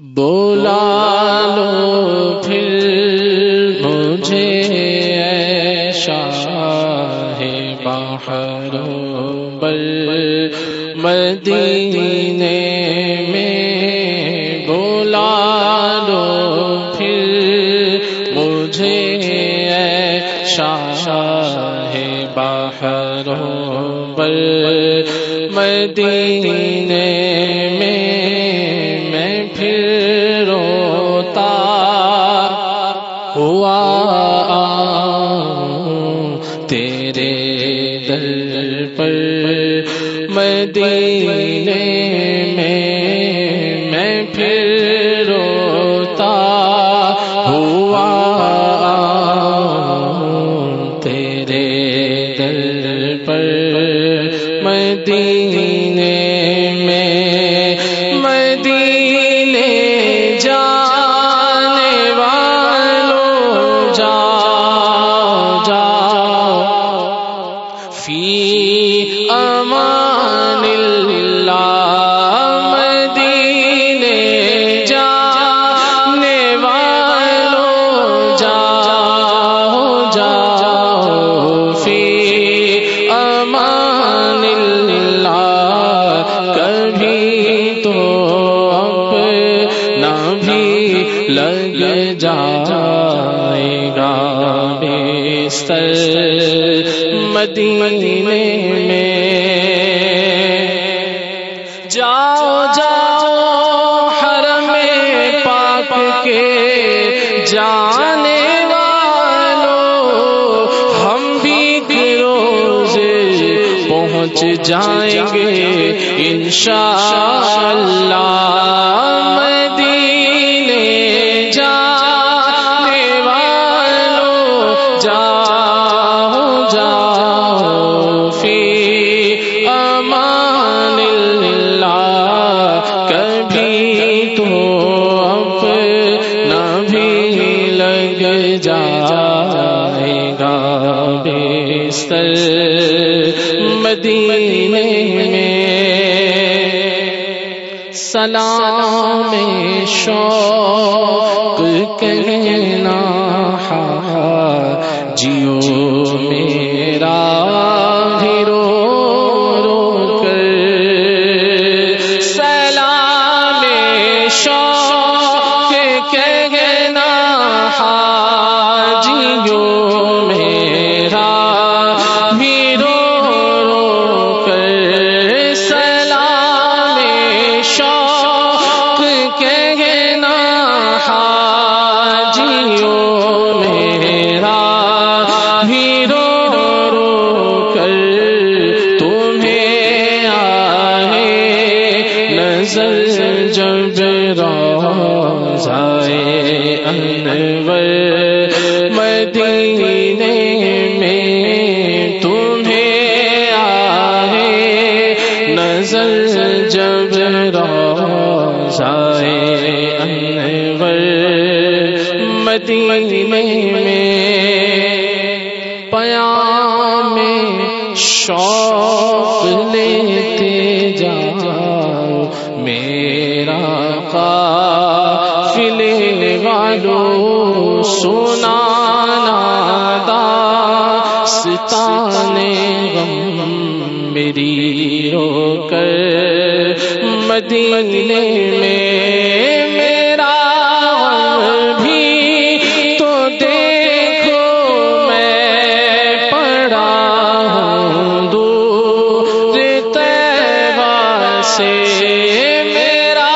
بولا لو پھر مجھے شاہ باہر بل مدینے میں بولا لو پھر مجھے شاہ باہر بل مدینے مدینے میں میں پھر روتا ہوا تیرے دل پر مدینے بستر مدینے میں۔ جاؤ جاؤ، حرم پاک کے جانے والو ہم بھی روز پہنچ جائیں گے انشاءاللہ۔ مدینے میں سلام شوق کہنا ہاں، ہاں، جیو میرا نظر جب روزائے انور مدینے میں پیا میں شوق لیتے جاؤ، میرا قافلے والو، سنانا داستانے غم مدینے میں میرا بھی تو دیکھو میں پڑا ہوں دور تیبا سے میرا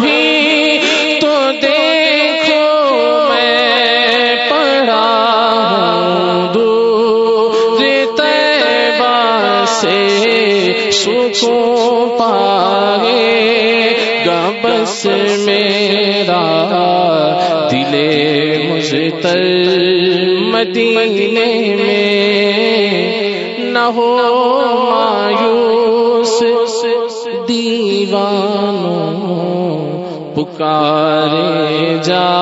بھی تو دیکھو میں پڑا ہوں دور تیبا سے سکون پائے گا بس میرا دل مجھتر مدینے میں نہ ہو مایوس دیوانوں پکارے جا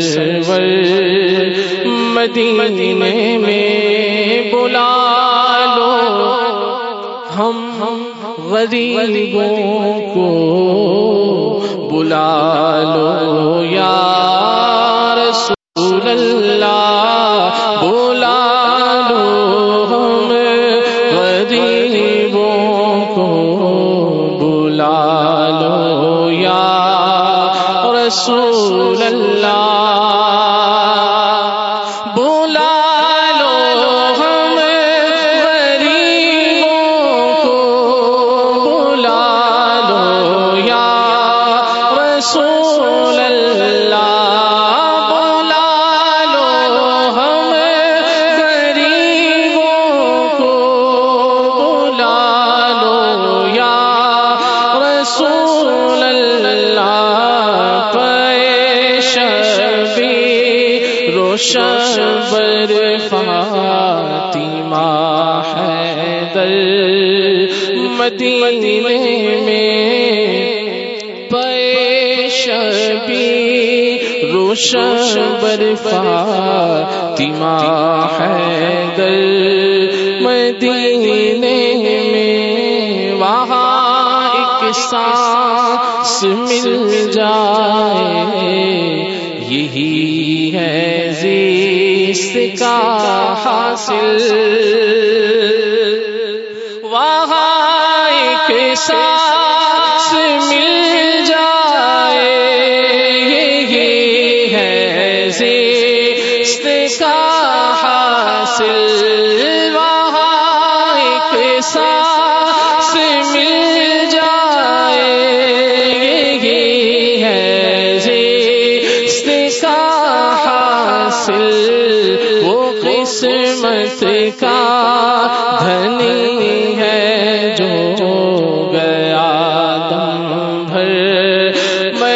سرور مدینے میں بلا لو۔ ہم غریبوں کو بلا لو۔ رسول اللہ. روشن بر فاطمہ ہے دل مدینے میں پے شبی روشن بر فاطمہ ہے دل مدینے میں وہاں ایک سانس مل جائے یہی ہے۔ زیست کا حاصل۔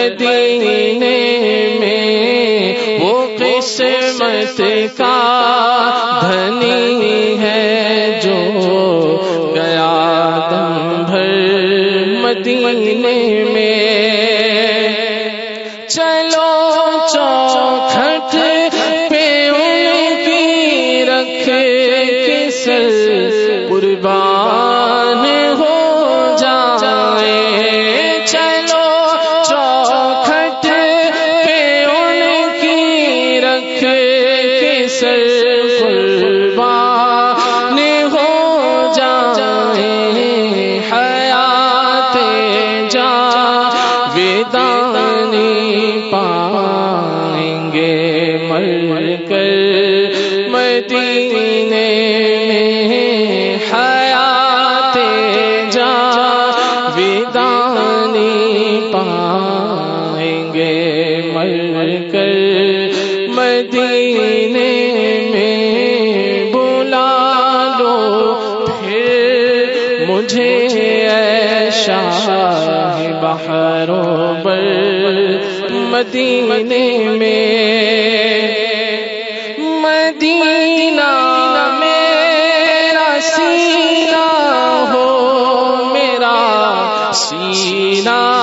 مدینے میں وہ قسمت کا دھنی ہے۔ پر مدینے میں مدینہ میرا سینہ ہو میرا سینہ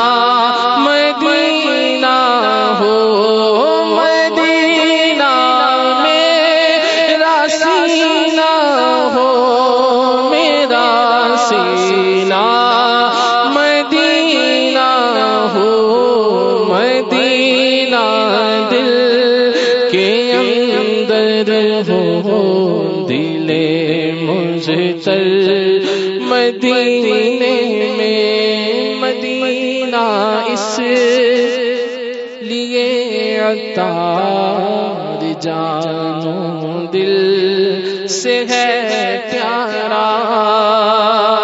چل مدینے میں مدینہ اس لیے عطا جانو دل سے ہے پیارا